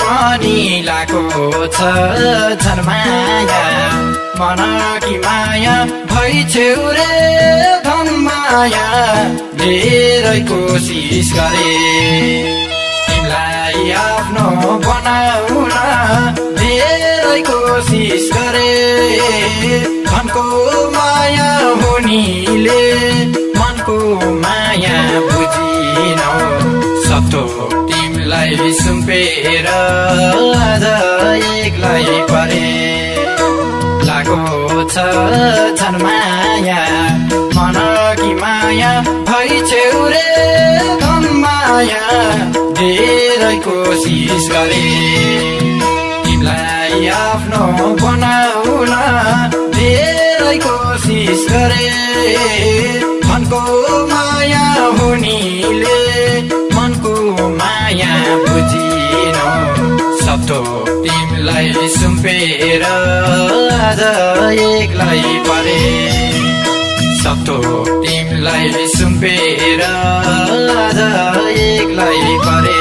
पनि लाको छ। झन्माया मन कि माया भइ छेउ रे माया धेरै कोसिस गरे। तिमीलाई आफ्नो बनाउन धेरै कोसिस गरे। मनको माया हुनीले सुम्पेर आज एक्लै परे। लागो छ माया मन कि माया भइ छेउ रे माया धेरै कोसिस गरे। तिमीलाई आफ्नो बनाउन धेरै कोसिस गरे। मनको माया हुनीले मनको माया बुझिन सतो तिमीलाई सुम्पेर आज एक्लै परे। सतो तिमीलाई सुम्पेर आज एक्लै परे।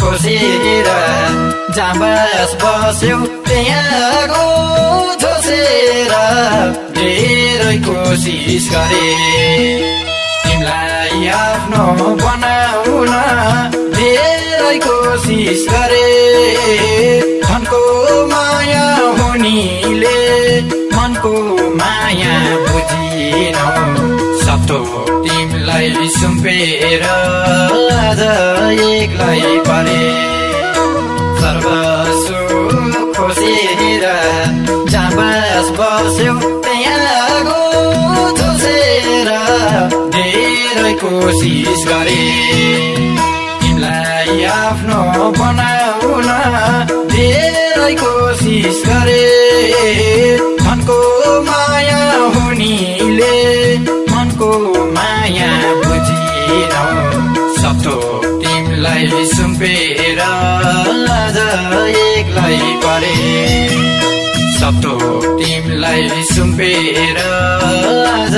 खोसेर जाँबास बस्यौ त्यहाँको झोसेर धेरै कोसिस गरे तिमीलाई आफ्नो बनाउन धेरै कोसिस गरे मनको माया हुनीले मनको माया बुझिनौ सतो तिमीलाई सुम्पेर आज एक्लै परे सर्वसु बास बस्यौ धेरै कोसिस गरे तिमीलाई आफ्नो बनाउन धेरै कोसिस गरे मनको माया हुनीले मनको माया बुझिनौ सतो तिमीलाई सुम्पेर आज एक्लै परे तिमीलाई सुम्पेर आज